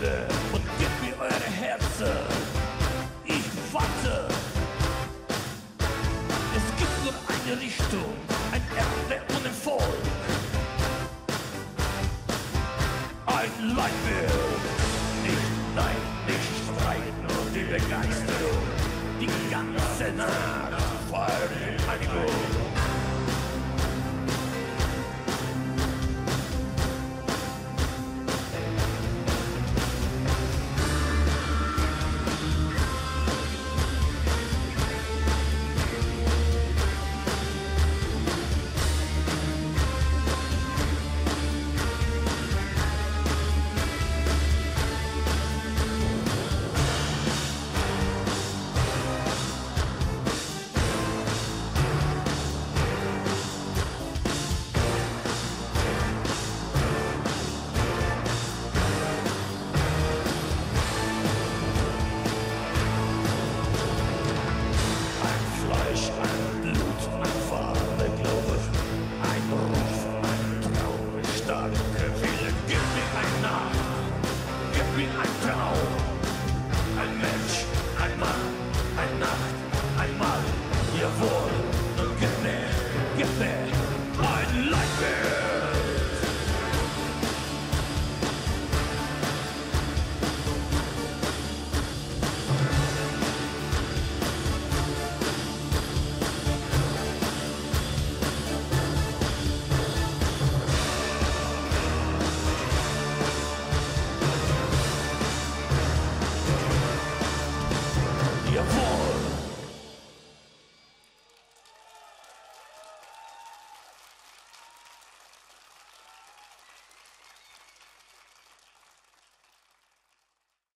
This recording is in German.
Hände und gebt mir eure Herzen. Ich warte. Es gibt nur eine Richtung, ein Ende ohne Volk. Ein Leitbild. Nicht Nein, nicht Streit, nur die Begeisterung. Die ganze Nacht voll Einigung. Ihr wollt, gebt mir, gebt mir.